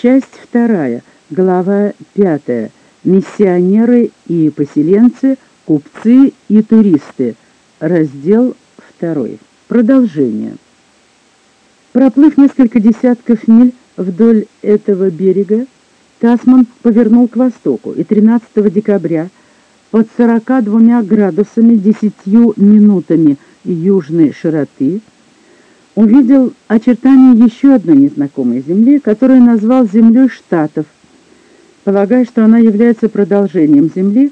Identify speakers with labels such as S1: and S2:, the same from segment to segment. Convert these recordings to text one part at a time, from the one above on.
S1: Часть вторая, глава пятая. Миссионеры и поселенцы, купцы и туристы. Раздел второй. Продолжение. Проплыв несколько десятков миль вдоль этого берега, Тасман повернул к востоку и 13 декабря под 42 градусами 10 минутами южной широты увидел очертания еще одной незнакомой земли, которую назвал землей Штатов, полагая, что она является продолжением земли,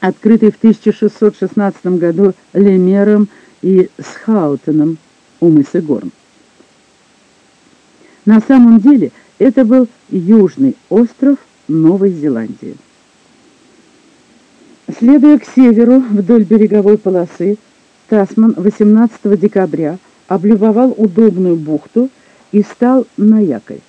S1: открытой в 1616 году Лемером и Схаутеном у мыса Горн. На самом деле это был южный остров Новой Зеландии. Следуя к северу вдоль береговой полосы, Тасман 18 декабря облюбовал удобную бухту и стал на якорь.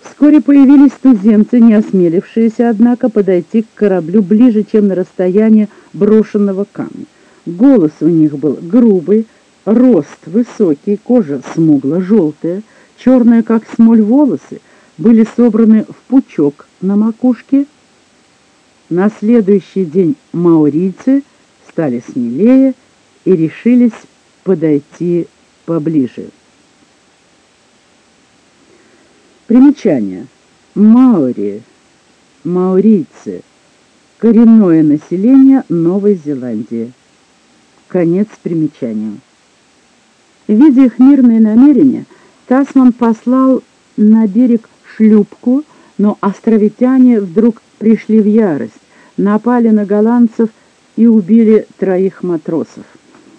S1: Вскоре появились туземцы, не осмелившиеся, однако, подойти к кораблю ближе, чем на расстояние брошенного камня. Голос у них был грубый, рост высокий, кожа смугло-желтая, черные, как смоль, волосы были собраны в пучок на макушке. На следующий день маорийцы стали смелее и решились подойти поближе. Примечание. Маори, маорийцы, коренное население Новой Зеландии. Конец примечания. Видя их мирные намерения, Тасман послал на берег шлюпку, но островитяне вдруг пришли в ярость, напали на голландцев и убили троих матросов.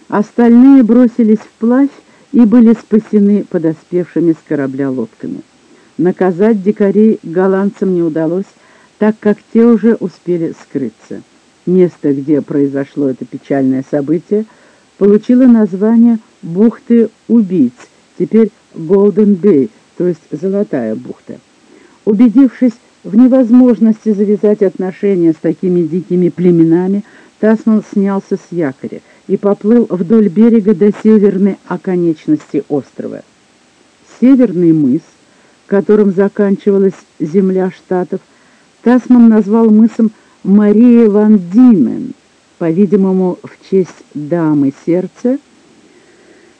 S1: Остальные бросились вплавь и были спасены подоспевшими с корабля лодками. Наказать дикарей голландцам не удалось, так как те уже успели скрыться. Место, где произошло это печальное событие, получило название «Бухты убийц», теперь Голден Бэй, то есть Золотая бухта. Убедившись в невозможности завязать отношения с такими дикими племенами, Тасман снялся с якоря и поплыл вдоль берега до северной оконечности острова. Северный мыс, которым заканчивалась земля штатов, Тасман назвал мысом Мария Ван Димен, по-видимому, в честь дамы сердца,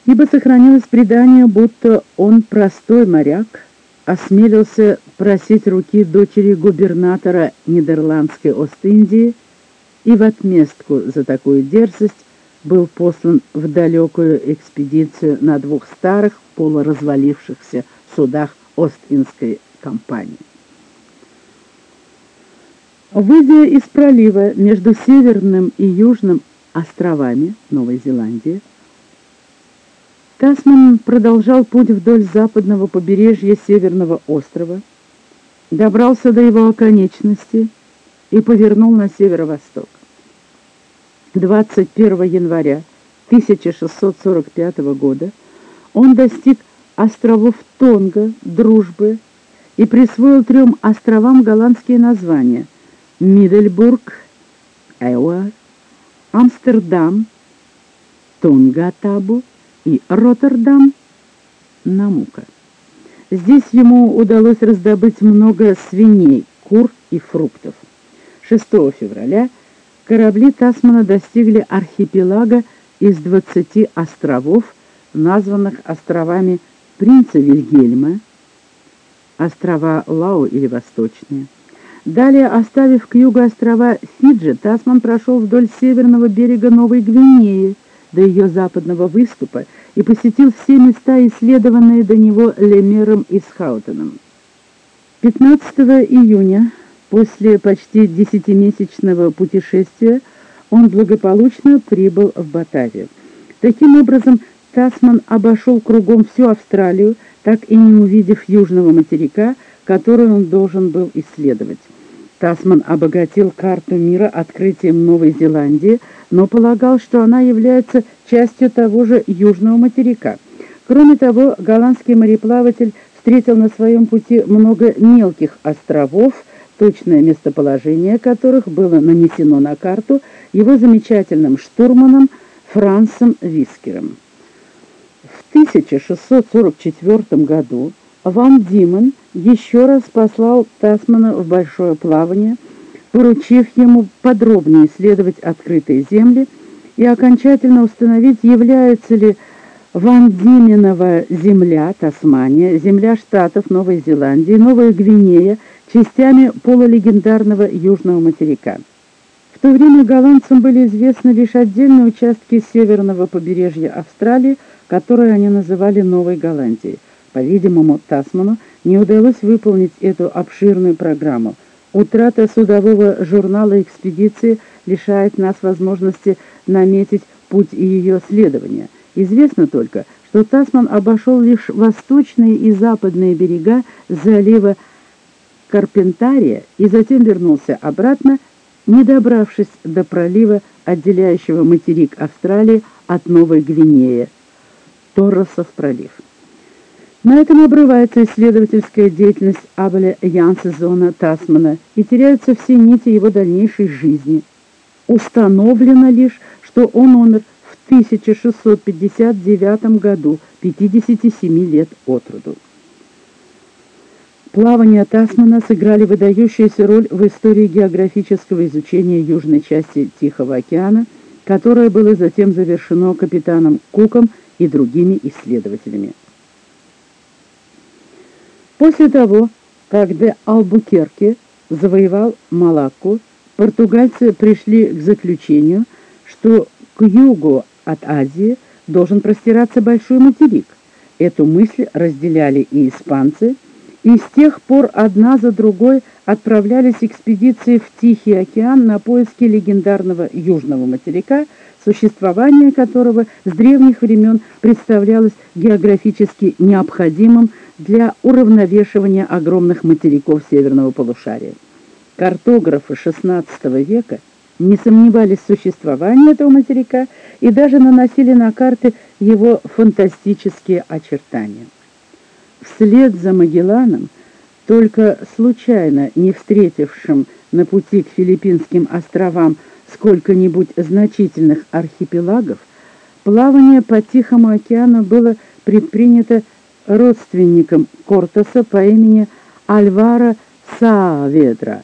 S1: ибо сохранилось предание, будто он простой моряк, осмелился просить руки дочери губернатора Нидерландской Ост-Индии и в отместку за такую дерзость был послан в далекую экспедицию на двух старых полуразвалившихся судах Ост-Индской компании. Выйдя из пролива между Северным и Южным островами Новой Зеландии, Тасман продолжал путь вдоль западного побережья Северного острова, добрался до его оконечности и повернул на северо-восток. 21 января 1645 года он достиг островов Тонга, Дружбы и присвоил трем островам голландские названия Мидельбург, Эуа, Амстердам, Тонгатабу и Роттердам Намука. Здесь ему удалось раздобыть много свиней, кур и фруктов. 6 февраля корабли Тасмана достигли архипелага из 20 островов, названных островами принца Вильгельма, острова Лау или Восточные. Далее, оставив к югу острова Фиджи, Тасман прошел вдоль северного берега Новой Гвинеи, до ее западного выступа и посетил все места, исследованные до него Лемером и Схаутеном. 15 июня, после почти десятимесячного путешествия, он благополучно прибыл в Батавию. Таким образом, Тасман обошел кругом всю Австралию, так и не увидев южного материка, который он должен был исследовать. Тасман обогатил карту мира открытием Новой Зеландии, но полагал, что она является частью того же южного материка. Кроме того, голландский мореплаватель встретил на своем пути много мелких островов, точное местоположение которых было нанесено на карту его замечательным штурманом Франсом Вискером. В 1644 году Ван Димон еще раз послал Тасмана в большое плавание, поручив ему подробнее исследовать открытые земли и окончательно установить, являются ли Ван Дименова земля, Тасмания, земля штатов Новой Зеландии, Новая Гвинея, частями полулегендарного южного материка. В то время голландцам были известны лишь отдельные участки северного побережья Австралии, которые они называли Новой Голландией. По-видимому, Тасману не удалось выполнить эту обширную программу. Утрата судового журнала экспедиции лишает нас возможности наметить путь ее следования. Известно только, что Тасман обошел лишь восточные и западные берега залива Карпентария и затем вернулся обратно, не добравшись до пролива, отделяющего материк Австралии от Новой Гвинеи, Торресов пролив. На этом обрывается исследовательская деятельность Абеля Янсезона Тасмана и теряются все нити его дальнейшей жизни. Установлено лишь, что он умер в 1659 году, 57 лет от роду. Плавания Тасмана сыграли выдающуюся роль в истории географического изучения южной части Тихого океана, которое было затем завершено капитаном Куком и другими исследователями. После того, как де Албукерке завоевал Малакку, португальцы пришли к заключению, что к югу от Азии должен простираться большой материк. Эту мысль разделяли и испанцы, и с тех пор одна за другой отправлялись экспедиции в Тихий океан на поиски легендарного южного материка, существование которого с древних времен представлялось географически необходимым для уравновешивания огромных материков северного полушария. Картографы XVI века не сомневались в существовании этого материка и даже наносили на карты его фантастические очертания. Вслед за Магелланом, только случайно не встретившим на пути к Филиппинским островам сколько-нибудь значительных архипелагов, плавание по Тихому океану было предпринято родственником Кортеса по имени Альвара Сааведра.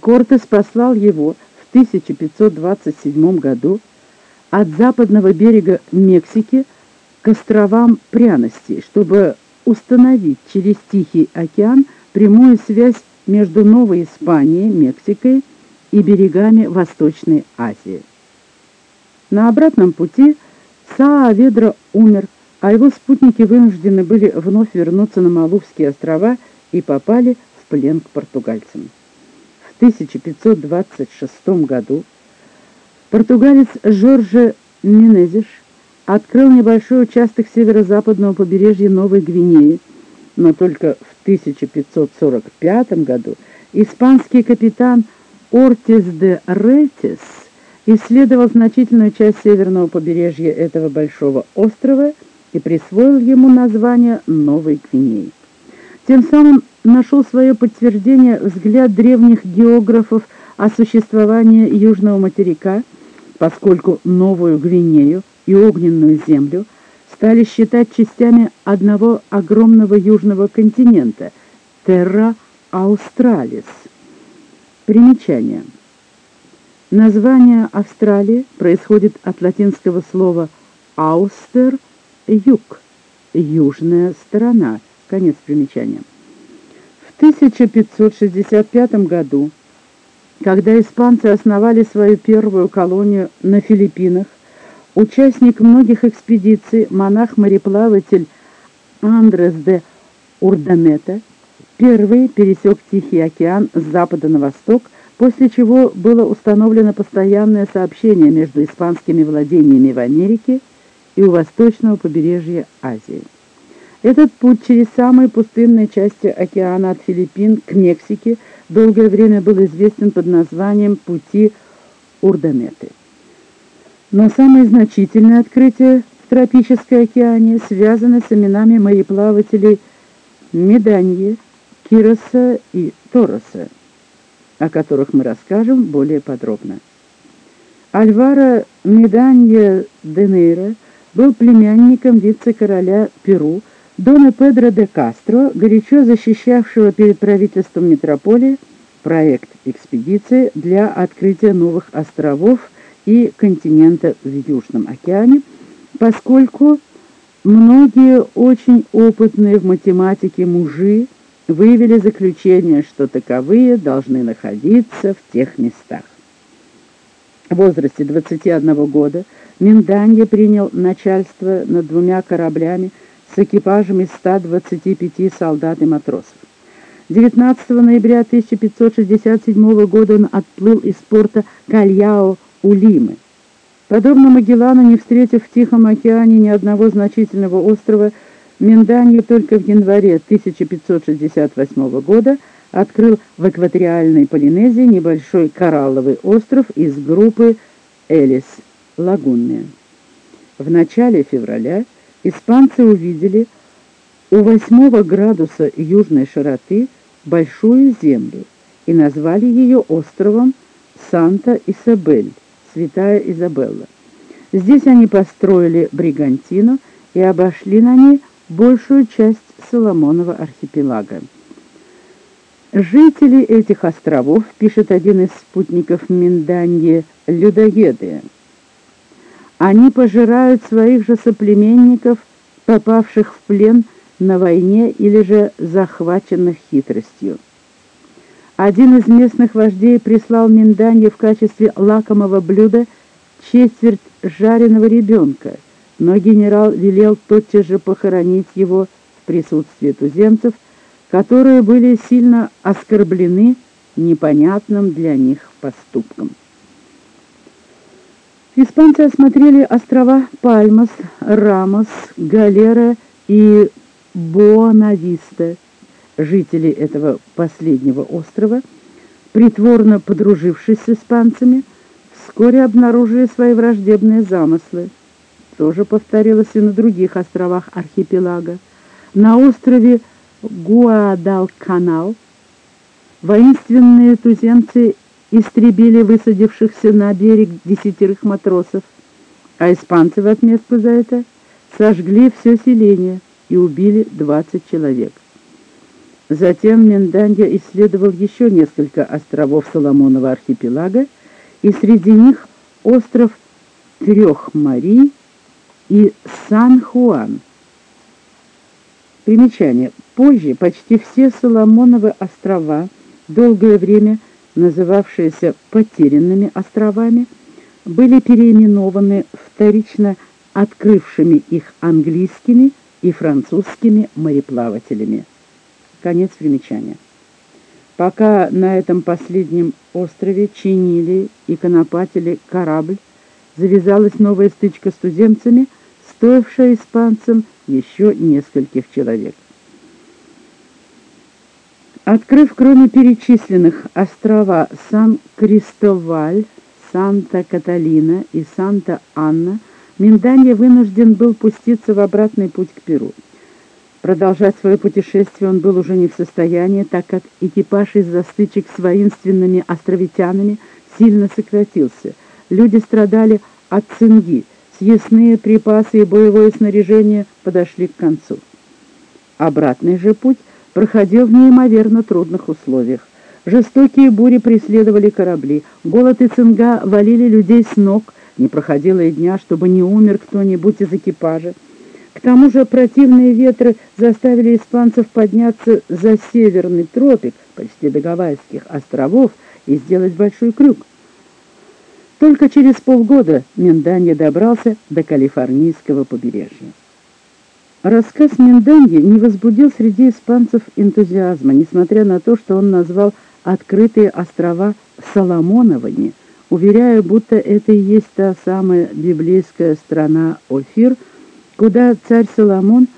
S1: Кортес послал его в 1527 году от западного берега Мексики к островам Пряностей, чтобы установить через Тихий океан прямую связь между Новой Испанией, Мексикой и берегами Восточной Азии. На обратном пути Сааведра умер а его спутники вынуждены были вновь вернуться на Малувские острова и попали в плен к португальцам. В 1526 году португалец Жорже Менезиш открыл небольшой участок северо-западного побережья Новой Гвинеи, но только в 1545 году испанский капитан Ортис де Ретис исследовал значительную часть северного побережья этого большого острова – и присвоил ему название Новой Гвинеи. Тем самым нашел свое подтверждение взгляд древних географов о существовании Южного материка, поскольку Новую Гвинею и Огненную землю стали считать частями одного огромного южного континента – Терра Аустралис. Примечание. Название Австралии происходит от латинского слова «аустер» – юг, южная сторона. Конец примечания. В 1565 году, когда испанцы основали свою первую колонию на Филиппинах, участник многих экспедиций, монах-мореплаватель Андрес де Урданета, первый пересек Тихий океан с запада на восток, после чего было установлено постоянное сообщение между испанскими владениями в Америке и у восточного побережья Азии. Этот путь через самые пустынные части океана от Филиппин к Мексике долгое время был известен под названием «Пути Урдаметы». Но самое значительное открытие в тропической океане связано с именами мореплавателей Меданье, Кироса и Тороса, о которых мы расскажем более подробно. Альвара Меданье де Нейра – был племянником вице-короля Перу, Дона Педро де Кастро, горячо защищавшего перед правительством метрополии проект экспедиции для открытия новых островов и континента в Южном океане, поскольку многие очень опытные в математике мужи выявили заключение, что таковые должны находиться в тех местах. В возрасте 21 года Минданье принял начальство над двумя кораблями с экипажем из 125 солдат и матросов. 19 ноября 1567 года он отплыл из порта Кальяо у Лимы. Подобно Магеллану, не встретив в Тихом океане ни одного значительного острова, Минданье только в январе 1568 года открыл в экваториальной Полинезии небольшой коралловый остров из группы Элис, лагунная. В начале февраля испанцы увидели у 8 градуса южной широты большую землю и назвали ее островом Санта-Исабель, Святая Изабелла. Здесь они построили Бригантину и обошли на ней большую часть Соломонова архипелага. Жители этих островов, пишет один из спутников Минданье, людоеды. Они пожирают своих же соплеменников, попавших в плен на войне или же захваченных хитростью. Один из местных вождей прислал Минданье в качестве лакомого блюда четверть жареного ребенка, но генерал велел тотчас же похоронить его в присутствии туземцев, которые были сильно оскорблены непонятным для них поступком. Испанцы осмотрели острова Пальмас, Рамос, Галера и Боанависта. Жители этого последнего острова, притворно подружившись с испанцами, вскоре обнаружили свои враждебные замыслы. Тоже повторилось и на других островах архипелага. На острове Гуадалканал воинственные туземцы истребили высадившихся на берег десятерых матросов, а испанцы в отметку за это сожгли все селение и убили 20 человек. Затем Менданья исследовал еще несколько островов Соломонова архипелага, и среди них остров Трех Марий и Сан-Хуан. Примечание. Позже почти все Соломоновы острова, долгое время называвшиеся «потерянными островами», были переименованы вторично открывшими их английскими и французскими мореплавателями. Конец примечания. Пока на этом последнем острове чинили и конопатили корабль, завязалась новая стычка с туземцами, стоившая испанцам еще нескольких человек. Открыв кроме перечисленных острова Сан-Кристоваль, Санта-Каталина и Санта-Анна, Минданья вынужден был пуститься в обратный путь к Перу. Продолжать свое путешествие он был уже не в состоянии, так как экипаж из-за стычек с воинственными островитянами сильно сократился. Люди страдали от цинги, съестные припасы и боевое снаряжение подошли к концу. Обратный же путь проходил в неимоверно трудных условиях. Жестокие бури преследовали корабли, голод и цинга валили людей с ног, не проходило и дня, чтобы не умер кто-нибудь из экипажа. К тому же противные ветры заставили испанцев подняться за северный тропик, почти до Гавайских островов, и сделать большой крюк. Только через полгода Менданье добрался до калифорнийского побережья. Рассказ Менданье не возбудил среди испанцев энтузиазма, несмотря на то, что он назвал открытые острова Соломоновыми, уверяя, будто это и есть та самая библейская страна Офир, куда царь Соломон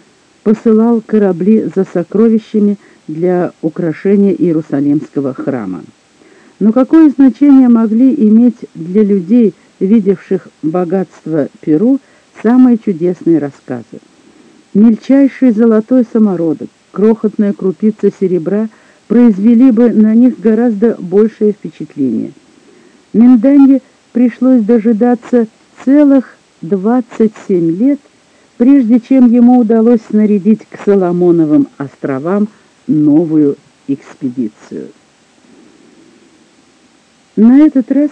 S1: посылал корабли за сокровищами для украшения Иерусалимского храма. Но какое значение могли иметь для людей, видевших богатство Перу, самые чудесные рассказы? Мельчайший золотой самородок, крохотная крупица серебра произвели бы на них гораздо большее впечатление. Минданье пришлось дожидаться целых 27 лет, прежде чем ему удалось снарядить к Соломоновым островам новую экспедицию. На этот раз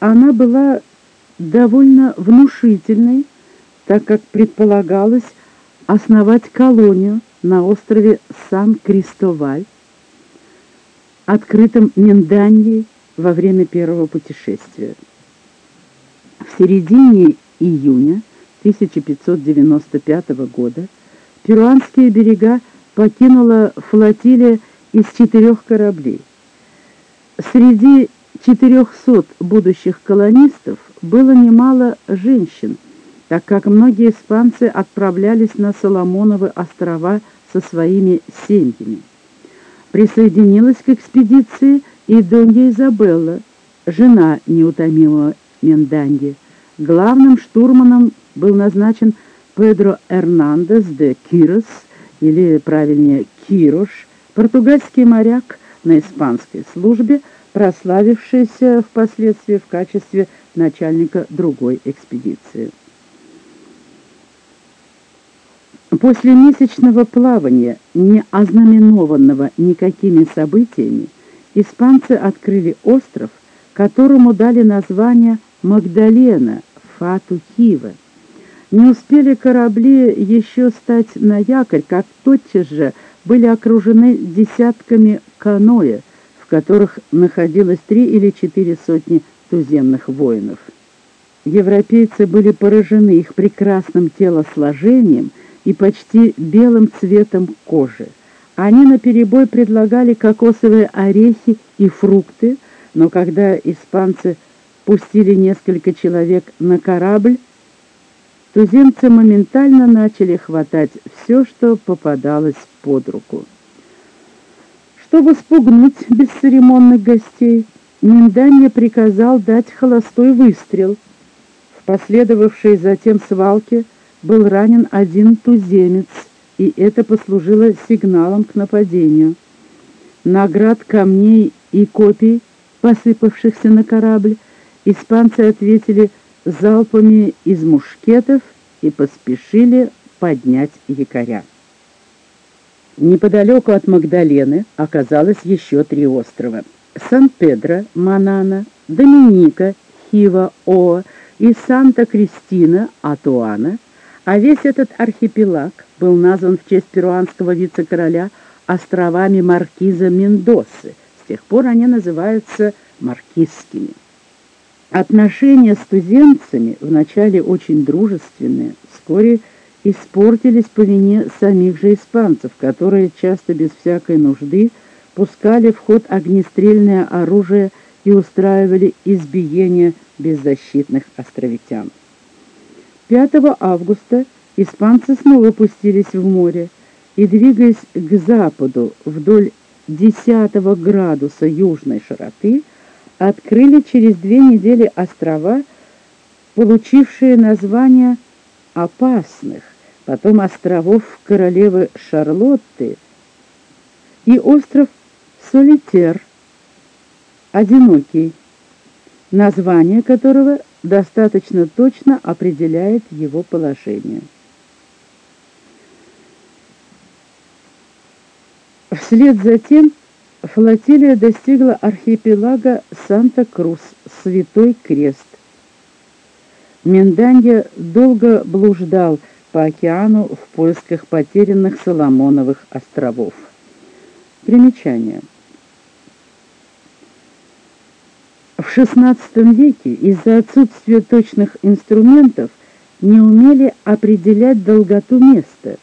S1: она была довольно внушительной, так как предполагалось основать колонию на острове Сан-Кристоваль, открытом Минданьей во время первого путешествия. В середине июня 1595 года перуанские берега покинула флотилия из четырех кораблей. Среди 400 будущих колонистов было немало женщин, так как многие испанцы отправлялись на Соломоновы острова со своими семьями. Присоединилась к экспедиции и Донья Изабелла, жена неутомимого Менданди. Главным штурманом был назначен Педро Эрнандес де Кирос, или правильнее Кирош, португальский моряк на испанской службе, прославившийся впоследствии в качестве начальника другой экспедиции. После месячного плавания, не ознаменованного никакими событиями, испанцы открыли остров, которому дали название Магдалена, Фату Хива. Не успели корабли еще стать на якорь, как тотчас же были окружены десятками каноэ, в которых находилось три или четыре сотни туземных воинов. Европейцы были поражены их прекрасным телосложением и почти белым цветом кожи. Они наперебой предлагали кокосовые орехи и фрукты, но когда испанцы пустили несколько человек на корабль, туземцы моментально начали хватать все, что попадалось под руку. Чтобы спугнуть бесцеремонных гостей, Минданья приказал дать холостой выстрел. В последовавшей затем свалке был ранен один туземец, и это послужило сигналом к нападению. Наград камней и копий, посыпавшихся на корабль, испанцы ответили залпами из мушкетов и поспешили поднять якоря. Неподалеку от Магдалены оказалось еще три острова. Сан-Педро, Манана, Доминика, Хива-О и Санта-Кристина, Атуана, а весь этот архипелаг был назван в честь перуанского вице-короля островами Маркиза Мендосы. С тех пор они называются Маркизскими. Отношения с туземцами, вначале очень дружественные, вскоре испортились по вине самих же испанцев, которые часто без всякой нужды пускали в ход огнестрельное оружие и устраивали избиения беззащитных островитян. 5 августа испанцы снова пустились в море и, двигаясь к западу вдоль 10 градуса южной широты, открыли через две недели острова, получившие название «опасных», потом островов королевы Шарлотты и остров Солитер, одинокий, название которого достаточно точно определяет его положение. Вслед за тем флотилия достигла архипелага Санта-Крус, Святой Крест. Менданья долго блуждал по океану в поисках потерянных Соломоновых островов. Примечание. В XVI веке из-за отсутствия точных инструментов не умели определять долготу места,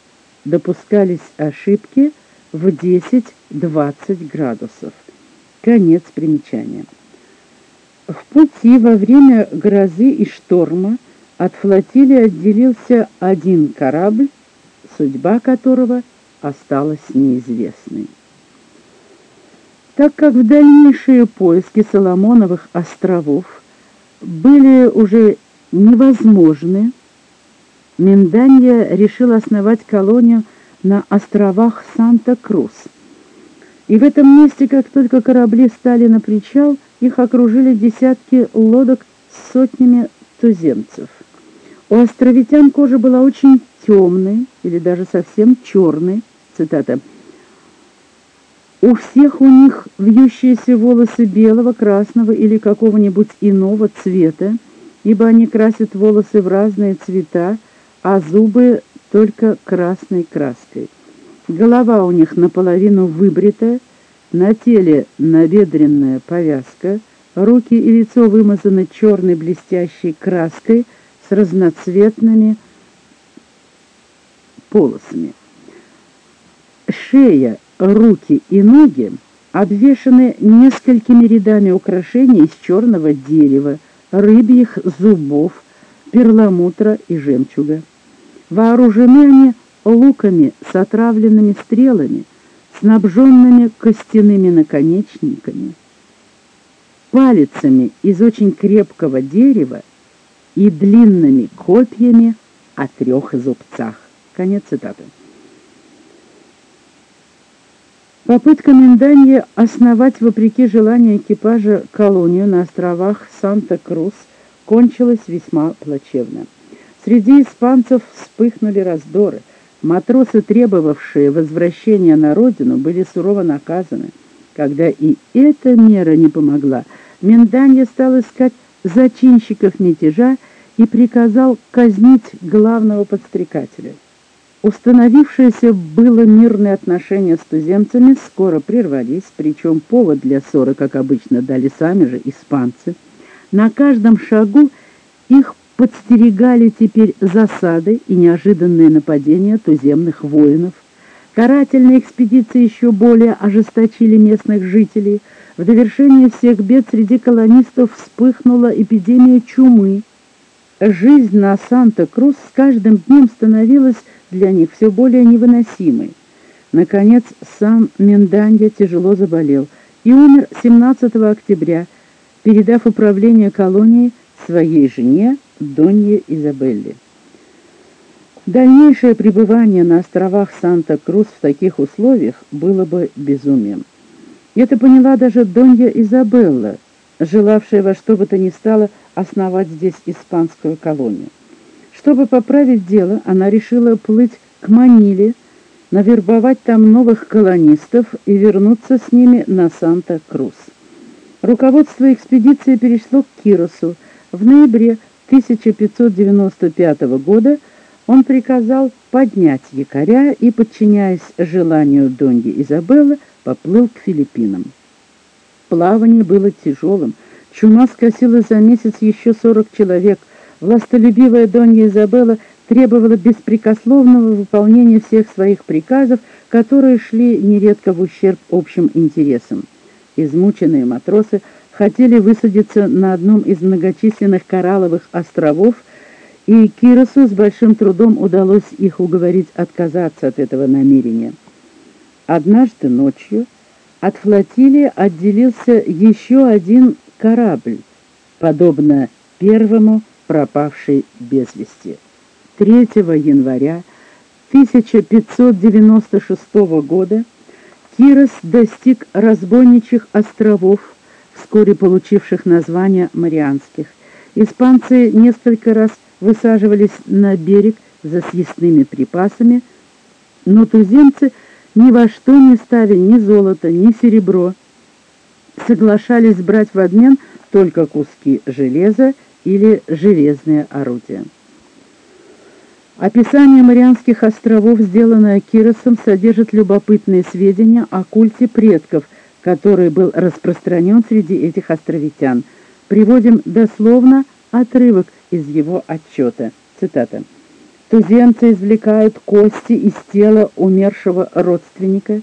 S1: допускались ошибки в 10-20 градусов. Конец примечания. В пути во время грозы и шторма от флотилии отделился один корабль, судьба которого осталась неизвестной. Так как в дальнейшие поиски Соломоновых островов были уже невозможны, Минданья решил основать колонию на островах Санта-Крус. И в этом месте, как только корабли стали на причал, их окружили десятки лодок с сотнями туземцев. У островитян кожа была очень темный или даже совсем черный, цитата, «У всех у них вьющиеся волосы белого, красного или какого-нибудь иного цвета, ибо они красят волосы в разные цвета, а зубы только красной краской. Голова у них наполовину выбритая, на теле набедренная повязка, руки и лицо вымазаны черной блестящей краской с разноцветными полосами. Шея, руки и ноги обвешаны несколькими рядами украшений из черного дерева, рыбьих зубов, перламутра и жемчуга. Вооружены они луками с отравленными стрелами, снабженными костяными наконечниками, палицами из очень крепкого дерева и длинными копьями о трех зубцах. Конец цитаты. Попытка Минданья основать, вопреки желанию экипажа, колонию на островах Санта-Крус кончилась весьма плачевно. Среди испанцев вспыхнули раздоры. Матросы, требовавшие возвращения на родину, были сурово наказаны. Когда и эта мера не помогла, Минданья стал искать зачинщиков мятежа и приказал казнить главного подстрекателя. Установившиеся было мирные отношения с туземцами скоро прервались, причем повод для ссоры, как обычно, дали сами же испанцы. На каждом шагу их подстерегали теперь засады и неожиданные нападения туземных воинов. Карательные экспедиции еще более ожесточили местных жителей. В довершение всех бед среди колонистов вспыхнула эпидемия чумы. Жизнь на Санта-Крус с каждым днем становилась для них все более невыносимой. Наконец, сам Менданья тяжело заболел и умер 17 октября, передав управление колонией своей жене Донье Изабелле. Дальнейшее пребывание на островах Санта-Крус в таких условиях было бы безумием. Это поняла даже Донья Изабелла, желавшая во что бы то ни стало основать здесь испанскую колонию. Чтобы поправить дело, она решила плыть к Маниле, навербовать там новых колонистов и вернуться с ними на Санта-Крус. Руководство экспедиции перешло к Киросу. В ноябре 1595 года он приказал поднять якоря и, подчиняясь желанию Доньи Изабеллы, поплыл к Филиппинам. Плавание было тяжелым. Чума скосила за месяц еще 40 человек. Властолюбивая Донья Изабелла требовала беспрекословного выполнения всех своих приказов, которые шли нередко в ущерб общим интересам. Измученные матросы – хотели высадиться на одном из многочисленных коралловых островов, и Киросу с большим трудом удалось их уговорить отказаться от этого намерения. Однажды ночью от флотилии отделился еще один корабль, подобно первому пропавшей без вести. 3 января 1596 года Кирос достиг разбойничьих островов, вскоре получивших название Марианских. Испанцы несколько раз высаживались на берег за съестными припасами, но туземцы ни во что не ставили ни золото, ни серебро, соглашались брать в обмен только куски железа или железные орудия. Описание Марианских островов, сделанное Киросом, содержит любопытные сведения о культе предков – который был распространен среди этих островитян. Приводим дословно отрывок из его отчета. Цитата. «Туземцы извлекают кости из тела умершего родственника,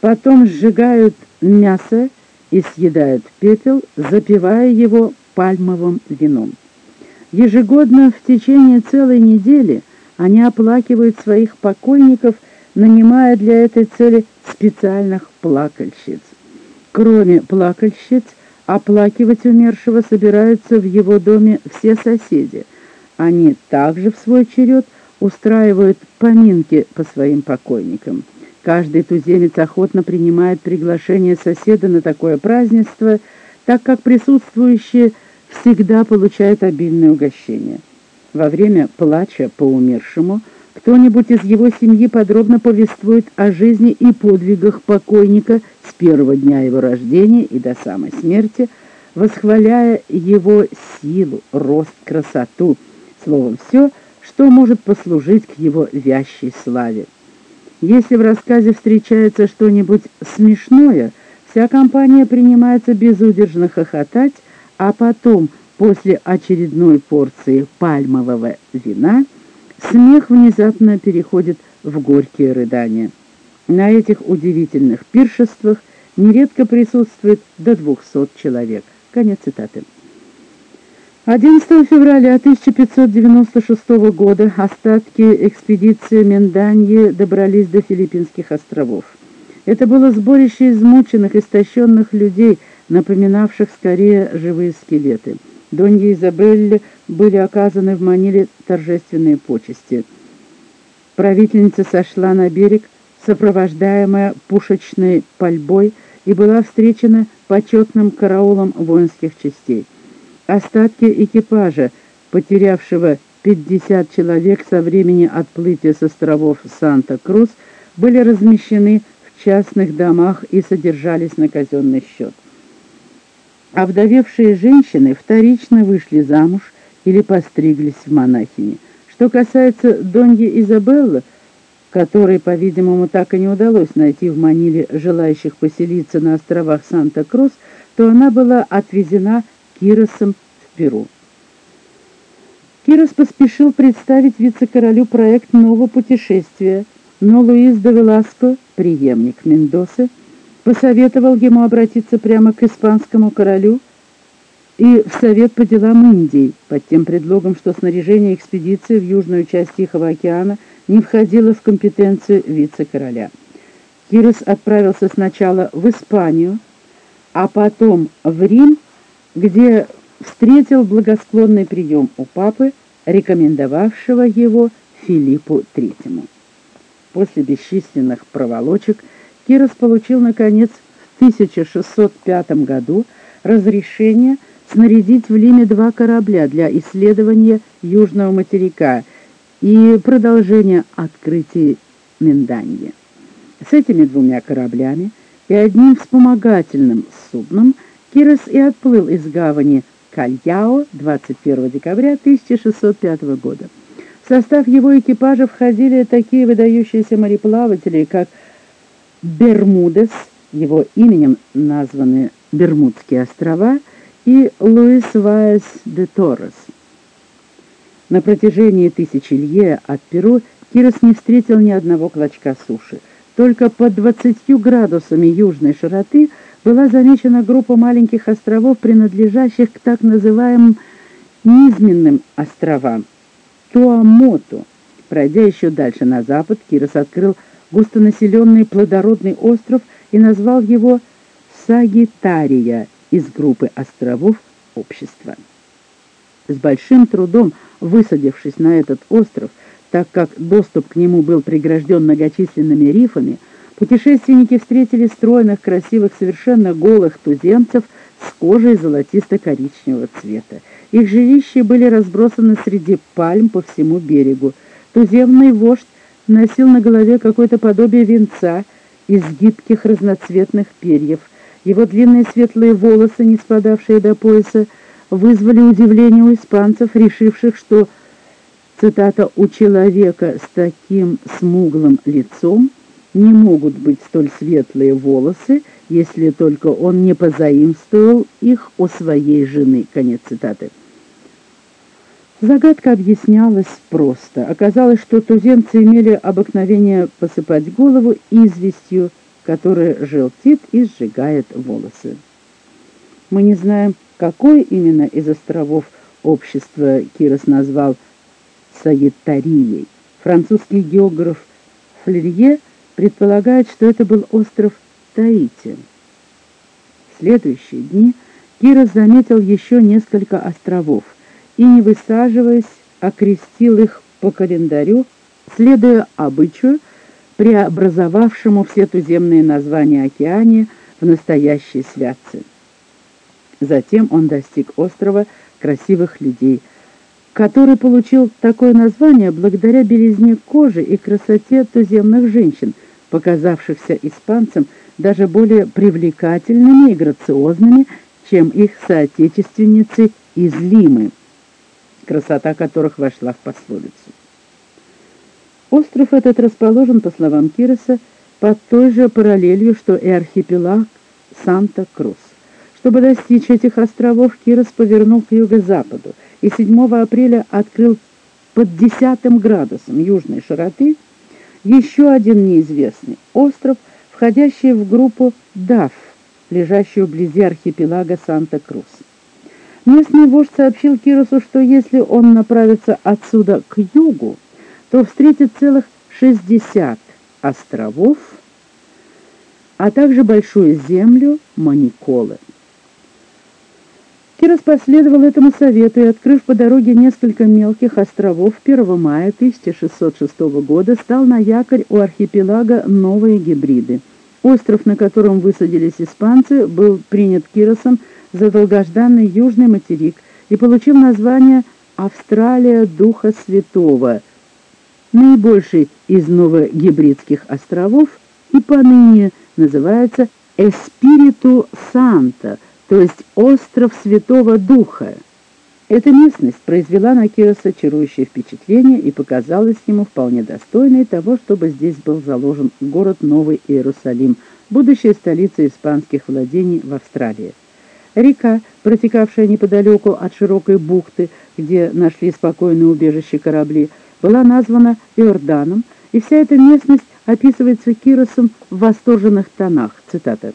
S1: потом сжигают мясо и съедают пепел, запивая его пальмовым вином. Ежегодно в течение целой недели они оплакивают своих покойников, нанимая для этой цели специальных плакальщиц. Кроме плакальщиц, оплакивать умершего собираются в его доме все соседи. Они также в свой черед устраивают поминки по своим покойникам. Каждый туземец охотно принимает приглашение соседа на такое празднество, так как присутствующие всегда получают обильное угощение. Во время плача по умершему кто-нибудь из его семьи подробно повествует о жизни и подвигах покойника с первого дня его рождения и до самой смерти, восхваляя его силу, рост, красоту, словом, все, что может послужить к его вящей славе. Если в рассказе встречается что-нибудь смешное, вся компания принимается безудержно хохотать, а потом, после очередной порции пальмового вина, смех внезапно переходит в горькие рыдания. На этих удивительных пиршествах нередко присутствует до 200 человек. Конец цитаты. 11 февраля 1596 года остатки экспедиции Менданьи добрались до Филиппинских островов. Это было сборище измученных, истощенных людей, напоминавших скорее живые скелеты. Донье Изабелле были оказаны в Маниле торжественные почести. Правительница сошла на берег, сопровождаемая пушечной пальбой, и была встречена почетным караулом воинских частей. Остатки экипажа, потерявшего 50 человек со времени отплытия с островов Санта-Крус, были размещены в частных домах и содержались на казенный счет. Овдовевшие женщины вторично вышли замуж или постриглись в монахини. Что касается Доньи Изабеллы, которой, по-видимому, так и не удалось найти в Маниле желающих поселиться на островах Санта-Крус, то она была отвезена Киросом в Перу. Кирос поспешил представить вице-королю проект нового путешествия, но Луис де Веласко, преемник Мендосы, посоветовал ему обратиться прямо к испанскому королю и в Совет по делам Индии, под тем предлогом, что снаряжение экспедиции в южную часть Тихого океана не входило в компетенцию вице-короля. Кирос отправился сначала в Испанию, а потом в Рим, где встретил благосклонный прием у папы, рекомендовавшего его Филиппу III. После бесчисленных проволочек Кирос получил, наконец, в 1605 году разрешение снарядить в Лиме два корабля для исследования южного материка и продолжения открытий Минданьи. С этими двумя кораблями и одним вспомогательным судном Кирос и отплыл из гавани Кальяо 21 декабря 1605 года. В состав его экипажа входили такие выдающиеся мореплаватели, как Бермудес, его именем названы Бермудские острова, и Луис Ваес де Торрес. На протяжении тысячи лье от Перу Кирос не встретил ни одного клочка суши. Только под 20 градусами южной широты была замечена группа маленьких островов, принадлежащих к так называемым низменным островам Туамоту. Пройдя еще дальше на запад, Кирос открыл густонаселенный плодородный остров и назвал его Сагитария из группы островов общества. С большим трудом высадившись на этот остров, так как доступ к нему был прегражден многочисленными рифами, путешественники встретили стройных, красивых, совершенно голых туземцев с кожей золотисто-коричневого цвета. Их жилища были разбросаны среди пальм по всему берегу. Туземный вождь носил на голове какое-то подобие венца из гибких разноцветных перьев – его длинные светлые волосы, не спадавшие до пояса, вызвали удивление у испанцев, решивших, что, цитата, «у человека с таким смуглым лицом не могут быть столь светлые волосы, если только он не позаимствовал их у своей жены». Конец цитаты. Загадка объяснялась просто. Оказалось, что туземцы имели обыкновение посыпать голову известью, которая желтит и сжигает волосы. Мы не знаем, какой именно из островов общества Кирос назвал Сагитарией. Французский географ Флерье предполагает, что это был остров Таити. В следующие дни Кирос заметил еще несколько островов и, не высаживаясь, окрестил их по календарю, следуя обычаю, преобразовавшему все туземные названия океане в настоящие святцы. Затем он достиг острова красивых людей который получил такое название благодаря белизне кожи и красоте туземных женщин, показавшихся испанцам даже более привлекательными и грациозными, чем их соотечественницы из Лимы, красота которых вошла в пословицу. Остров этот расположен, по словам Кироса, под той же параллелью, что и архипелаг Санта-Крус. Чтобы достичь этих островов, Кирос повернул к юго-западу и 7 апреля открыл под 10 градусом южной широты еще один неизвестный остров, входящий в группу Даф, лежащую вблизи архипелага Санта-Крус. Местный вождь сообщил Киросу, что если он направится отсюда к югу, то встретит целых 60 островов, а также большую землю Маниколы. Кирос последовал этому совету и, открыв по дороге несколько мелких островов, 1 мая 1606 года стал на якорь у архипелага Новые Гибриды. Остров, на котором высадились испанцы, был принят Киросом за долгожданный южный материк и получил название «Австралия Духа Святого», наибольший из новогибридских островов и поныне называется Эспириту Санта – то есть остров Святого Духа. Эта местность произвела на Киоса чарующее впечатление и показалась ему вполне достойной того, чтобы здесь был заложен город Новый Иерусалим, будущая столица испанских владений в Австралии. Река, протекавшая неподалеку от широкой бухты, где нашли спокойное убежище корабли, была названа Иорданом, и вся эта местность описывается Киросом в восторженных тонах. Цитата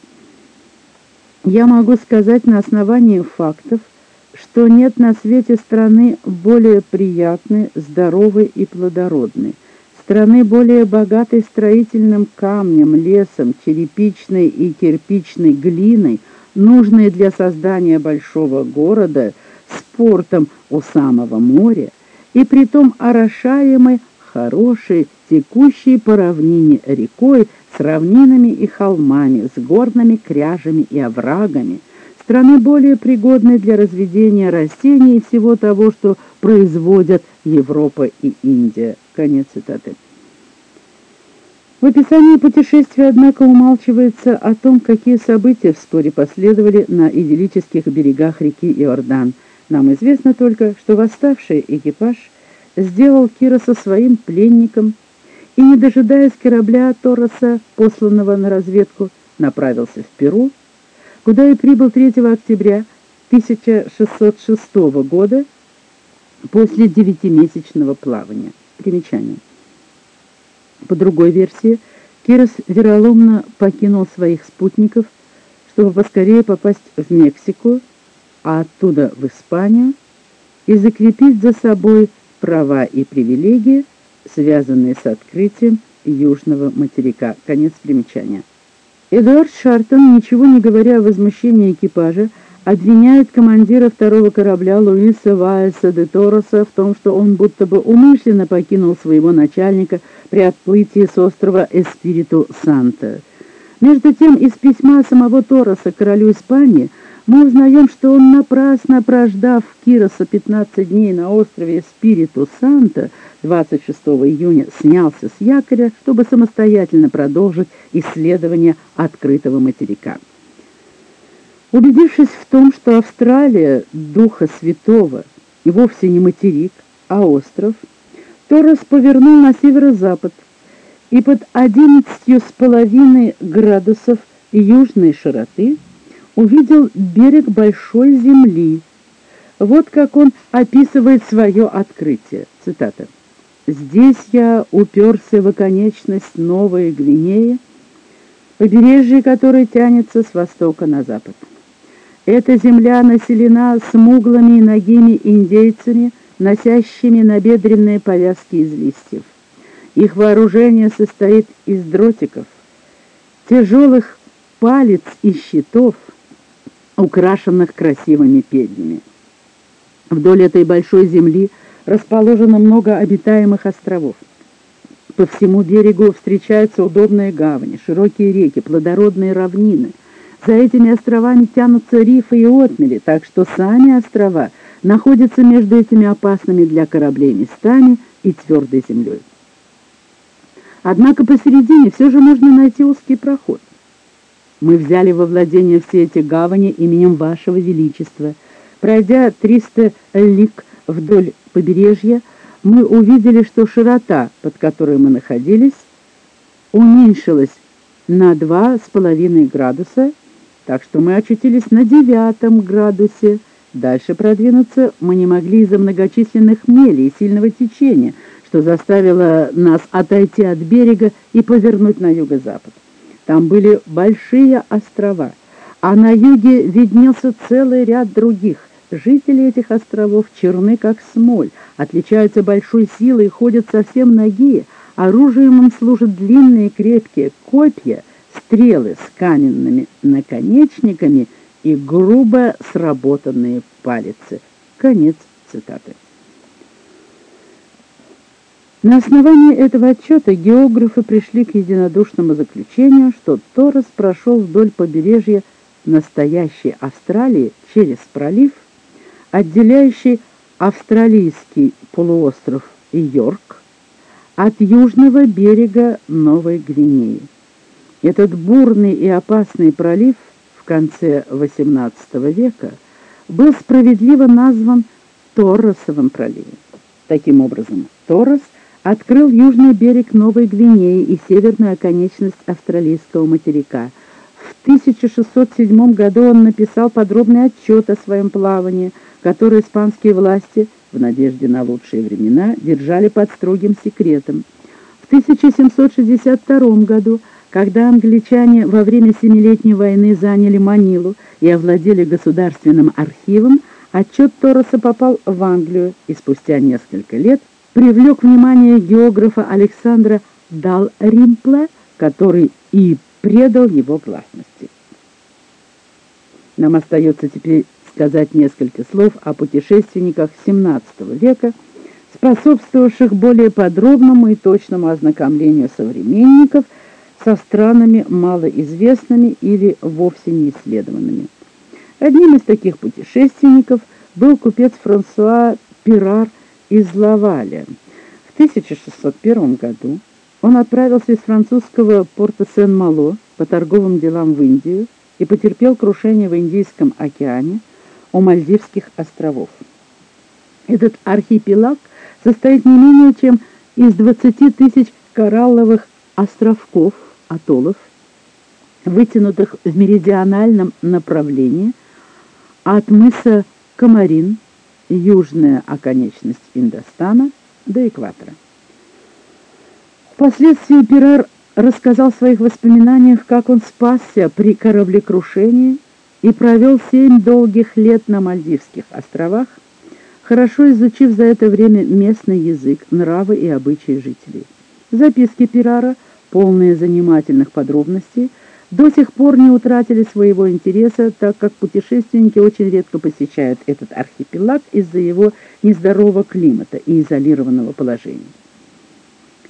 S1: я могу сказать на основании фактов, что нет на свете страны более приятной, здоровой и плодородной, страны более богатой строительным камнем, лесом, черепичной и кирпичной глиной, нужной для создания большого города, спортом у самого моря, и притом орошаемой хорошей, текущей по равнине рекой, с равнинами и холмами, с горными кряжами и оврагами, страны более пригодной для разведения растений и всего того, что производят Европа и Индия. Конец цитаты. В описании путешествия, однако, умалчивается о том, какие события вскоре последовали на идиллических берегах реки Иордан. Нам известно только, что восставший экипаж сделал Кироса своим пленником и, не дожидаясь корабля Торреса, посланного на разведку, направился в Перу, куда и прибыл 3 октября 1606 года после девятимесячного плавания. Примечание. По другой версии, Кирос вероломно покинул своих спутников, чтобы поскорее попасть в Мексику, а оттуда в Испанию, и закрепить за собой права и привилегии, связанные с открытием южного материка. Конец примечания. Эдуард Шартон, ничего не говоря о возмущении экипажа, обвиняет командира второго корабля Луиса Ваеса де Тороса в том, что он будто бы умышленно покинул своего начальника при отплытии с острова Эспириту Санта. Между тем, из письма самого Тороса королю Испании мы узнаем, что он напрасно прождав Кироса 15 дней на острове Спириту Санта, 26 июня снялся с якоря, чтобы самостоятельно продолжить исследование открытого материка. Убедившись в том, что Австралия Духа Святого и вовсе не материк, а остров, Торрес повернул на северо-запад и под одиннадцатью с половиной градусов южной широты увидел берег большой земли. Вот как он описывает свое открытие. Цитата. «Здесь я уперся в оконечность Новой Гвинеи, побережье которой тянется с востока на запад. Эта земля населена смуглыми и ногими индейцами, носящими набедренные повязки из листьев. Их вооружение состоит из дротиков, тяжелых палец и щитов — украшенных красивыми педнями. Вдоль этой большой земли расположено много обитаемых островов. По всему берегу встречаются удобные гавани, широкие реки, плодородные равнины. За этими островами тянутся рифы и отмели, так что сами острова находится между этими опасными для кораблей местами и твердой землей. Однако посередине все же можно найти узкий проход. Мы взяли во владение все эти гавани именем Вашего Величества. Пройдя 300 лиг вдоль побережья, мы увидели, что широта, под которой мы находились, уменьшилась на 2,5 градуса, так что мы очутились на девятом градусе. Дальше продвинуться мы не могли из-за многочисленных мелей и сильного течения, что заставило нас отойти от берега и повернуть на юго-запад. Там были большие острова, а на юге виднелся целый ряд других. Жители этих островов черны, как смоль, отличаются большой силой и ходят совсем ноги. Оружием им служат длинные крепкие копья, стрелы с каменными наконечниками и грубо сработанные палицы. Конец цитаты. На основании этого отчета географы пришли к единодушному заключению, что Торос прошел вдоль побережья настоящей Австралии через пролив, отделяющий австралийский полуостров Йорк от южного берега Новой Гвинеи. Этот бурный и опасный пролив в конце XVIII века был справедливо назван Торресовым проливом. Таким образом, Торрес – открыл южный берег Новой Гвинеи и северную оконечность австралийского материка. В 1607 году он написал подробный отчет о своем плавании, который испанские власти, в надежде на лучшие времена, держали под строгим секретом. В 1762 году, когда англичане во время Семилетней войны заняли Манилу и овладели государственным архивом, отчет Торреса попал в Англию и спустя несколько лет привлек внимание географа Александра Далримпла, который и предал его гласности. Нам остается теперь сказать несколько слов о путешественниках XVII века, способствовавших более подробному и точному ознакомлению современников со странами малоизвестными или вовсе неисследованными. Одним из таких путешественников был купец Франсуа Пирар из Лаваля. В 1601 году он отправился из французского порта Сен-Мало по торговым делам в Индию и потерпел крушение в Индийском океане у Мальдивских островов. Этот архипелаг состоит не менее чем из 20 тысяч коралловых островков, атоллов, вытянутых в меридиональном направлении от мыса Камарин южная оконечность Индостана до экватора. Впоследствии Пирар рассказал в своих воспоминаниях, как он спасся при кораблекрушении и провел семь долгих лет на Мальдивских островах, хорошо изучив за это время местный язык, нравы и обычаи жителей. Записки Пирара, полные занимательных подробностей, до сих пор не утратили своего интереса, так как путешественники очень редко посещают этот архипелаг из-за его нездорового климата и изолированного положения.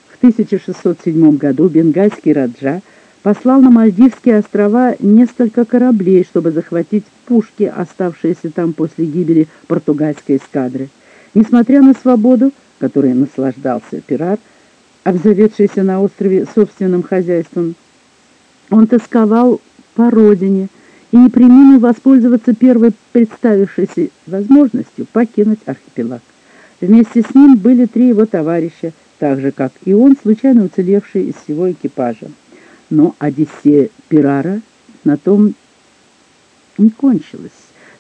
S1: В 1607 году бенгальский Раджа послал на Мальдивские острова несколько кораблей, чтобы захватить пушки, оставшиеся там после гибели португальской эскадры. Несмотря на свободу, которой наслаждался пират, обзаведшийся на острове собственным хозяйством, он тосковал по родине и не применил воспользоваться первой представившейся возможностью покинуть архипелаг. Вместе с ним были три его товарища, так же, как и он, случайно уцелевшие из всего экипажа. Но Одиссея Пирара на том не кончилась.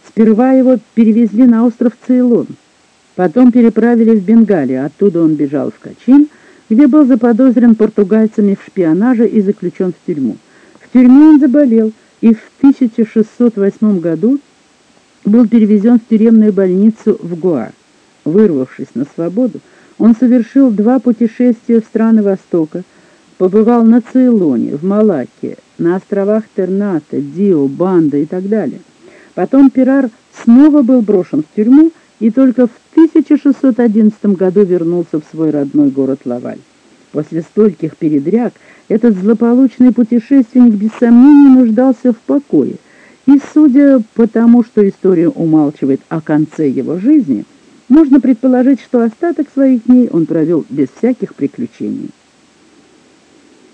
S1: Сперва его перевезли на остров Цейлон, потом переправили в Бенгалию, оттуда он бежал в Качин, где был заподозрен португальцами в шпионаже и заключен в тюрьму. Тюрьме он заболел и в 1608 году был перевезен в тюремную больницу в Гоа. Вырвавшись на свободу, он совершил два путешествия в страны Востока, побывал на Цейлоне, в Малакке, на островах Терната, Дио, Банда и так далее. Потом Пирар снова был брошен в тюрьму и только в 1611 году вернулся в свой родной город Лаваль. После стольких передряг этот злополучный путешественник без сомнения нуждался в покое, И судя по тому, что история умалчивает о конце его жизни, можно предположить, что остаток своих дней он провел без всяких приключений.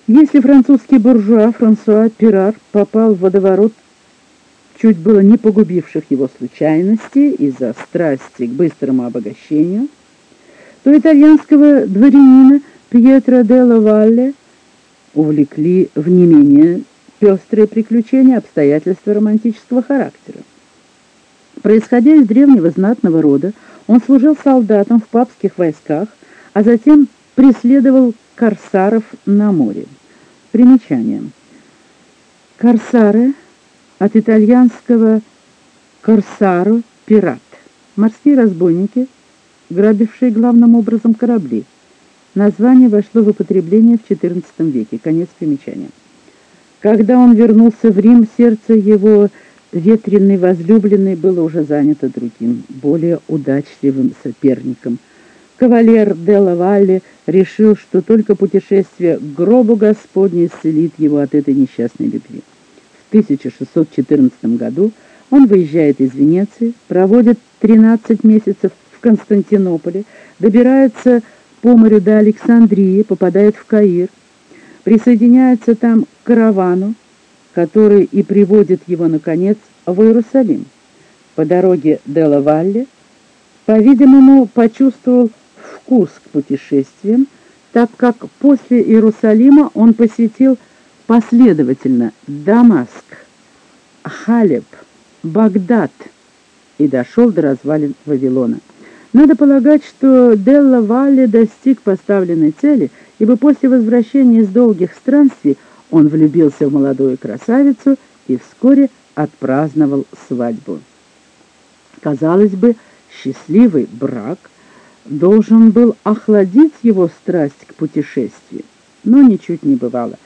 S1: Если французский буржуа Франсуа Пирар попал в водоворот чуть было не погубивших его случайности из-за страсти к быстрому обогащению, то итальянского дворянина Пьетро де Валле увлекли в не менее пестрые приключения обстоятельства романтического характера. Происходя из древнего знатного рода, он служил солдатом в папских войсках, а затем преследовал корсаров на море. Примечание. Корсары от итальянского «корсаро» — «пират». Морские разбойники, грабившие главным образом корабли. Название вошло в употребление в XIV веке. Конец примечания. Когда он вернулся в Рим, сердце его ветреной возлюбленной было уже занято другим, более удачливым соперником. Кавалер де Лавалле решил, что только путешествие к гробу Господне исцелит его от этой несчастной любви. В 1614 году он выезжает из Венеции, проводит 13 месяцев в Константинополе, добирается по до Александрии, попадает в Каир, присоединяется там к каравану, который и приводит его, наконец, в Иерусалим. По дороге Делла-Валле, по-видимому, почувствовал вкус к путешествиям, так как после Иерусалима он посетил последовательно Дамаск, Халеб, Багдад и дошел до развалин Вавилона. Надо полагать, что Делла Валле достиг поставленной цели, ибо после возвращения из долгих странствий он влюбился в молодую красавицу и вскоре отпраздновал свадьбу. Казалось бы, счастливый брак должен был охладить его страсть к путешествию, но ничуть не бывало.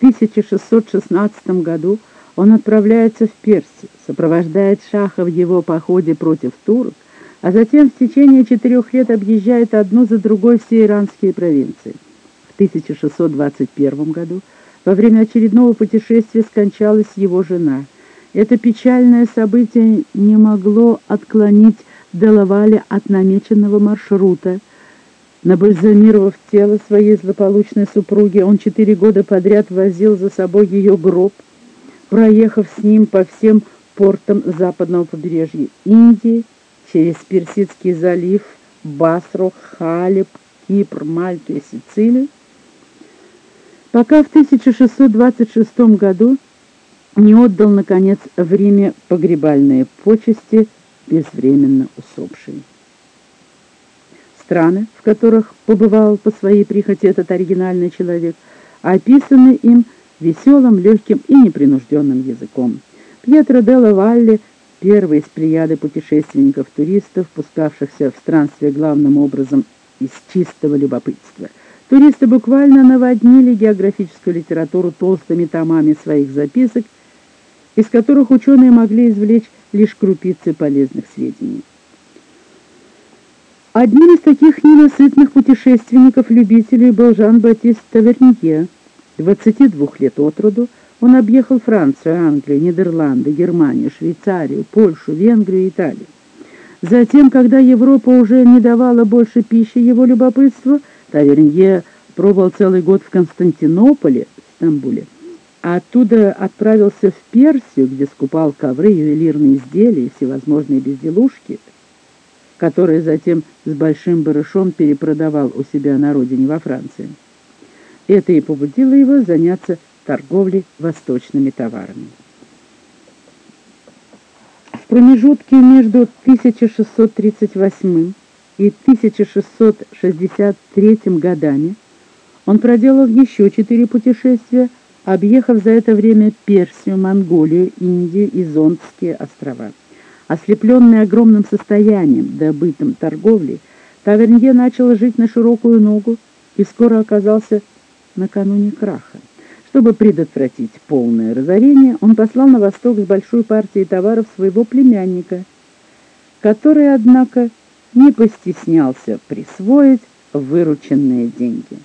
S1: В 1616 году он отправляется в Персию, сопровождает Шаха в его походе против турок, а затем в течение четырех лет объезжает одну за другой все иранские провинции. В 1621 году во время очередного путешествия скончалась его жена. Это печальное событие не могло отклонить Делавале от намеченного маршрута. Набальзамировав тело своей злополучной супруги, он четыре года подряд возил за собой ее гроб, проехав с ним по всем портам западного побережья Индии, через Персидский залив, Басру, Халеб, Кипр, Мальту и Сицилию, пока в 1626 году не отдал, наконец, в Риме погребальные почести безвременно усопшей. Страны, в которых побывал по своей прихоти этот оригинальный человек, описаны им веселым, легким и непринужденным языком. Пьетро Делла Валли – первый из плеяды путешественников-туристов, пускавшихся в странствие главным образом из чистого любопытства. Туристы буквально наводнили географическую литературу толстыми томами своих записок, из которых ученые могли извлечь лишь крупицы полезных сведений. Одним из таких ненасытных путешественников-любителей был Жан-Батист Тавернье, 22 лет от роду, он объехал Францию, Англию, Нидерланды, Германию, Швейцарию, Польшу, Венгрию Италию. Затем, когда Европа уже не давала больше пищи его любопытству, Тавернье пробовал целый год в Константинополе, Стамбуле, а оттуда отправился в Персию, где скупал ковры, ювелирные изделия и всевозможные безделушки, которые затем с большим барышом перепродавал у себя на родине во Франции. Это и побудило его заняться торговли восточными товарами. В промежутке между 1638 и 1663 годами он проделал еще четыре путешествия, объехав за это время Персию, Монголию, Индию и Зондские острова. Ослепленный огромным состоянием, добытым торговлей, Тавернье начал жить на широкую ногу и скоро оказался накануне краха. Чтобы предотвратить полное разорение, он послал на восток с большой партией товаров своего племянника, который, однако, не постеснялся присвоить вырученные деньги.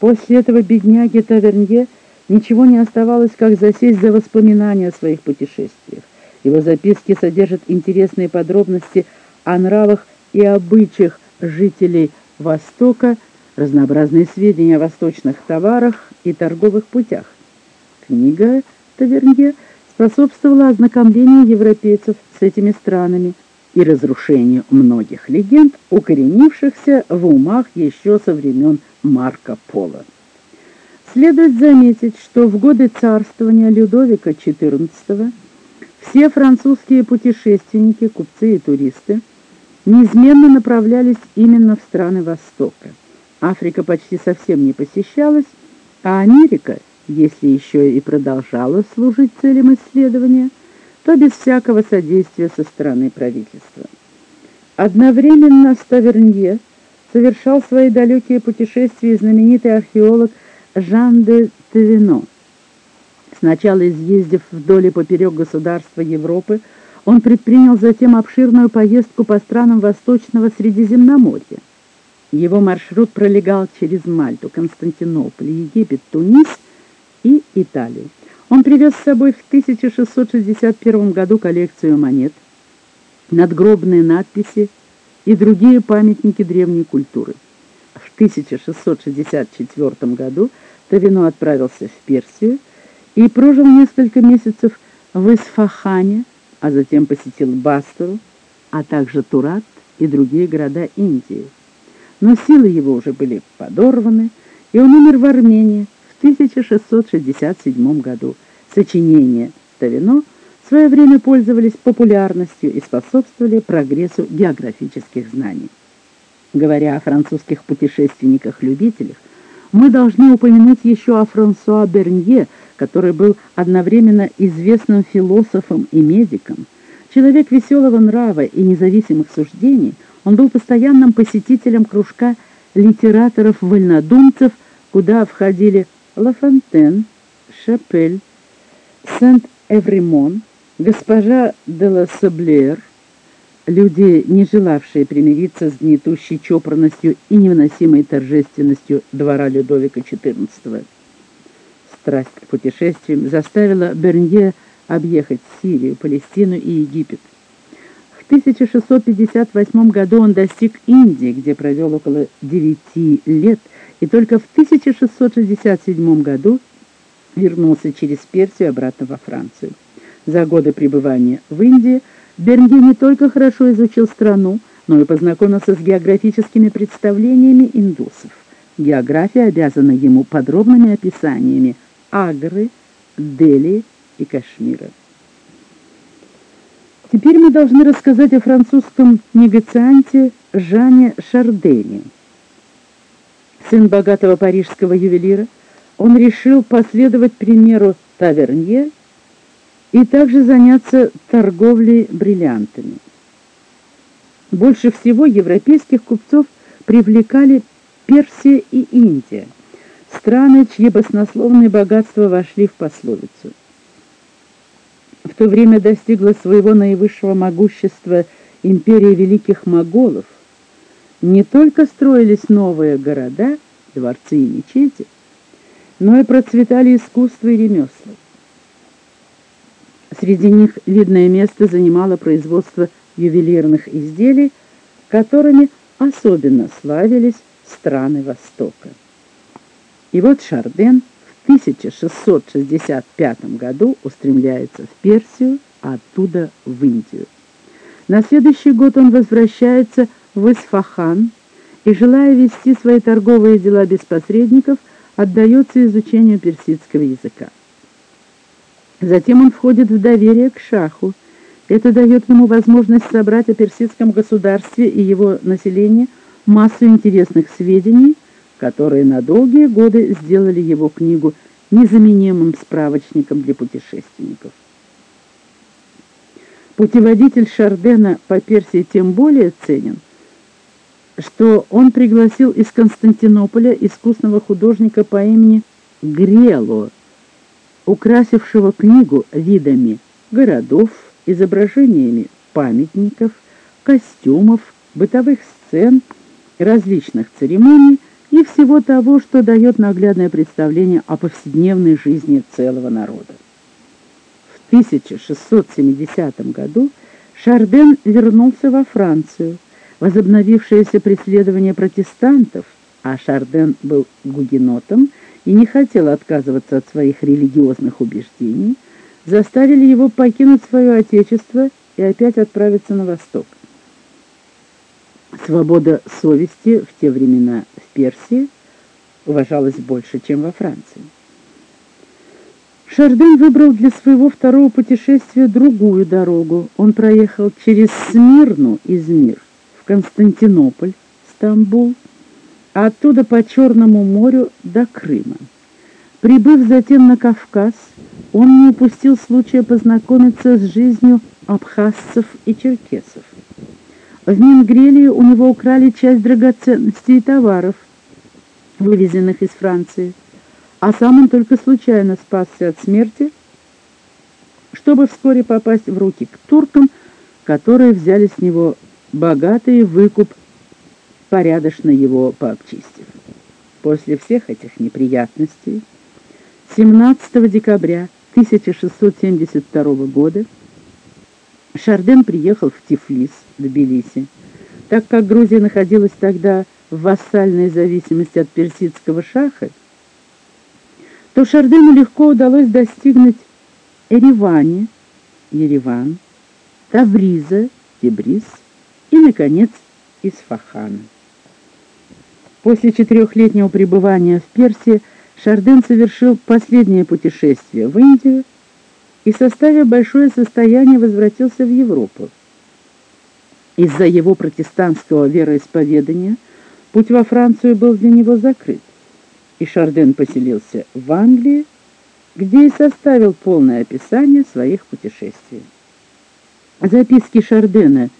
S1: После этого бедняге Тавернье ничего не оставалось, как засесть за воспоминания о своих путешествиях. Его записки содержат интересные подробности о нравах и обычаях жителей Востока, разнообразные сведения о восточных товарах и торговых путях. Книга Тавернье способствовала ознакомлению европейцев с этими странами и разрушению многих легенд, укоренившихся в умах еще со времен Марко Поло. Следует заметить, что в годы царствования Людовика XIV все французские путешественники, купцы и туристы неизменно направлялись именно в страны Востока. Африка почти совсем не посещалась, а Америка, если еще и продолжала служить целям исследования, то без всякого содействия со стороны правительства. Одновременно Ставернье совершал свои далекие путешествия знаменитый археолог Жан де Тевино. Сначала изъездив вдоль и поперек государства Европы, он предпринял затем обширную поездку по странам Восточного Средиземноморья. Его маршрут пролегал через Мальту, Константинополь, Египет, Тунис и Италию. Он привез с собой в 1661 году коллекцию монет, надгробные надписи и другие памятники древней культуры. В 1664 году Тавино отправился в Персию и прожил несколько месяцев в Исфахане, а затем посетил Бастору, а также Турат и другие города Индии. Но силы его уже были подорваны, и он умер в Армении в 1667 году. Сочинения Тавино в свое время пользовались популярностью и способствовали прогрессу географических знаний. Говоря о французских путешественниках-любителях, мы должны упомянуть еще о Франсуа Бернье, который был одновременно известным философом и медиком. Человек веселого нрава и независимых суждений, он был постоянным посетителем кружка литераторов-вольнодумцев, куда входили Лафонтен, Шапель, Сент-Эвримон, госпожа де ла Саблер, люди, не желавшие примириться с гнетущей чопорностью и невыносимой торжественностью двора Людовика XIV. Страсть к путешествиям заставила Бернье объехать Сирию, Палестину и Египет. В 1658 году он достиг Индии, где провел около девяти лет, и только в 1667 году вернулся через Персию обратно во Францию. За годы пребывания в Индии Бернье не только хорошо изучил страну, но и познакомился с географическими представлениями индусов. География обязана ему подробными описаниями Агры, Дели и Кашмира. Теперь мы должны рассказать о французском негацианте Жане Шардене. Сын богатого парижского ювелира, он решил последовать примеру Тавернье и также заняться торговлей бриллиантами. Больше всего европейских купцов привлекали Персия и Индия страны, чьи баснословные богатства вошли в пословицу. В то время достигла своего наивысшего могущества империя великих моголов. Не только строились новые города, дворцы и мечети, но и процветали искусство и ремесла. Среди них видное место занимало производство ювелирных изделий, которыми особенно славились страны Востока. И вот Шарден 1665 году устремляется в Персию, оттуда в Индию. На следующий год он возвращается в Исфахан и, желая вести свои торговые дела без посредников, отдается изучению персидского языка. Затем он входит в доверие к шаху. Это дает ему возможность собрать о персидском государстве и его населении массу интересных сведений, которые на долгие годы сделали его книгу незаменимым справочником для путешественников. Путеводитель Шардена по Персии тем более ценен, что он пригласил из Константинополя искусного художника по имени Грело, украсившего книгу видами городов, изображениями памятников, костюмов, бытовых сцен, различных церемоний и всего того, что дает наглядное представление о повседневной жизни целого народа. В 1670 году Шарден вернулся во Францию. Возобновившееся преследование протестантов, а Шарден был гугенотом и не хотел отказываться от своих религиозных убеждений, заставили его покинуть свое отечество и опять отправиться на восток. Свобода совести в те времена в Персии уважалась больше, чем во Франции. Шарден выбрал для своего второго путешествия другую дорогу. Он проехал через Смирну, Измир, в Константинополь, Стамбул, а оттуда по Черному морю до Крыма. Прибыв затем на Кавказ, он не упустил случая познакомиться с жизнью абхазцев и черкесов. В Мингрелии у него украли часть драгоценностей и товаров, вывезенных из Франции, а сам он только случайно спасся от смерти, чтобы вскоре попасть в руки к туркам, которые взяли с него богатый выкуп, порядочно его пообчистив. После всех этих неприятностей 17 декабря 1672 года Шарден приехал в Тифлис, Тбилиси. Так как Грузия находилась тогда в вассальной зависимости от персидского шаха, то Шардену легко удалось достигнуть Эревани, Ереван, Тавриза, Тебриз и, наконец, Исфахана. После четырехлетнего пребывания в Персии Шарден совершил последнее путешествие в Индию и, составив большое состояние, возвратился в Европу. Из-за его протестантского вероисповедания путь во Францию был для него закрыт, и Шарден поселился в Англии, где и составил полное описание своих путешествий. Записки Шардена,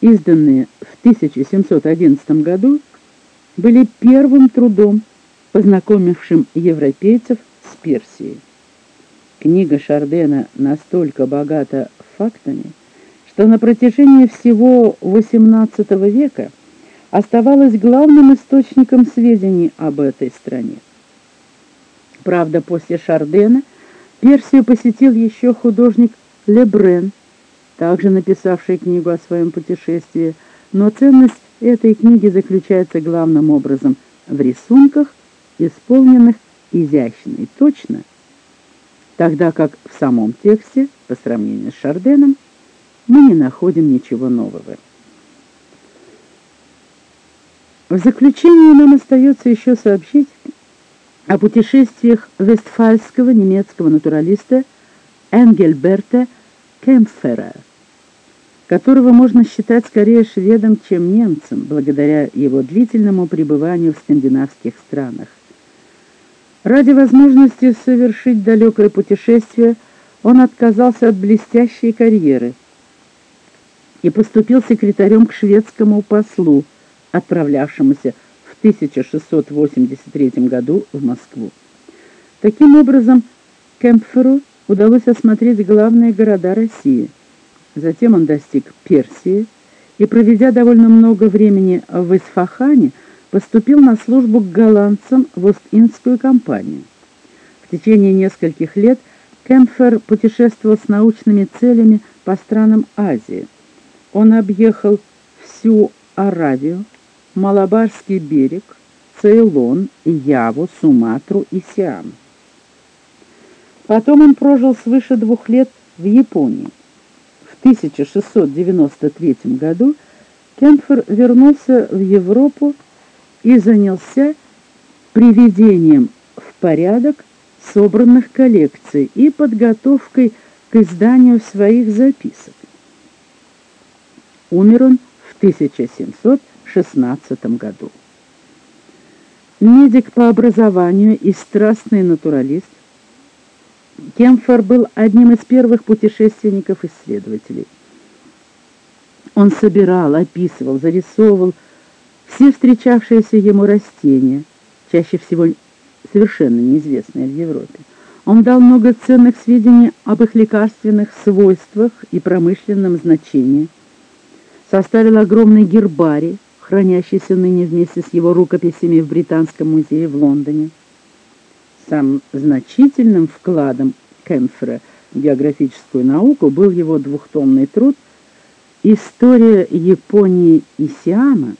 S1: изданные в 1711 году, были первым трудом, познакомившим европейцев с Персией. Книга Шардена настолько богата фактами, что на протяжении всего XVIII века оставалась главным источником сведений об этой стране. Правда, после Шардена Персию посетил еще художник Лебрен, также написавший книгу о своем путешествии, но ценность этой книги заключается главным образом в рисунках, исполненных изящно и точно, тогда как в самом тексте, по сравнению с Шарденом, мы не находим ничего нового. В заключение нам остается еще сообщить о путешествиях вестфальского немецкого натуралиста Энгельберта Кемпфера, которого можно считать скорее шведом, чем немцем, благодаря его длительному пребыванию в скандинавских странах. Ради возможности совершить далекое путешествие он отказался от блестящей карьеры и поступил секретарем к шведскому послу, отправлявшемуся в 1683 году в Москву. Таким образом, Кемпферу удалось осмотреть главные города России. Затем он достиг Персии и, проведя довольно много времени в Исфахане, поступил на службу к голландцам в Ост-Индскую компанию. В течение нескольких лет Кемпфер путешествовал с научными целями по странам Азии. Он объехал всю Аравию, Малабарский берег, Цейлон, Яву, Суматру и Сиам. Потом он прожил свыше двух лет в Японии. В 1693 году Кемпфер вернулся в Европу и занялся приведением в порядок собранных коллекций и подготовкой к изданию своих записок. Умер он в 1716 году. Медик по образованию и страстный натуралист, Кемфор был одним из первых путешественников-исследователей. Он собирал, описывал, зарисовывал все встречавшиеся ему растения, чаще всего совершенно неизвестные в Европе. Он дал много ценных сведений об их лекарственных свойствах и промышленном значении, составил огромный гербарий, хранящийся ныне вместе с его рукописями в Британском музее в Лондоне. Самым значительным вкладом Кемфера в географическую науку был его двухтомный труд «История Японии и Сиама»,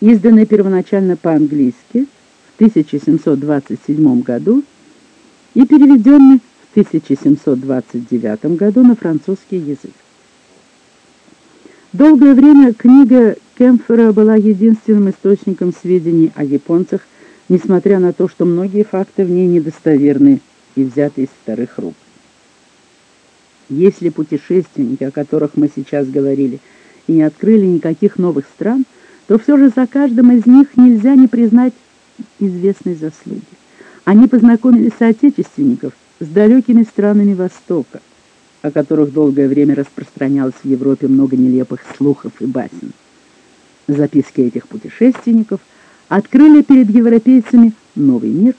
S1: изданный первоначально по-английски в 1727 году и переведенный в 1729 году на французский язык. Долгое время книга Кемфера была единственным источником сведений о японцах, несмотря на то, что многие факты в ней недостоверны и взяты из вторых рук. Если путешественники, о которых мы сейчас говорили, и не открыли никаких новых стран, то все же за каждым из них нельзя не признать известной заслуги. Они познакомили соотечественников с далекими странами Востока, о которых долгое время распространялось в Европе много нелепых слухов и басен. Записки этих путешественников открыли перед европейцами новый мир,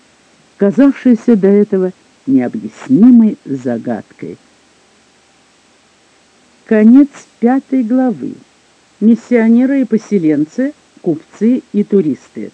S1: казавшийся до этого необъяснимой загадкой. Конец пятой главы. Миссионеры и поселенцы, купцы и туристы.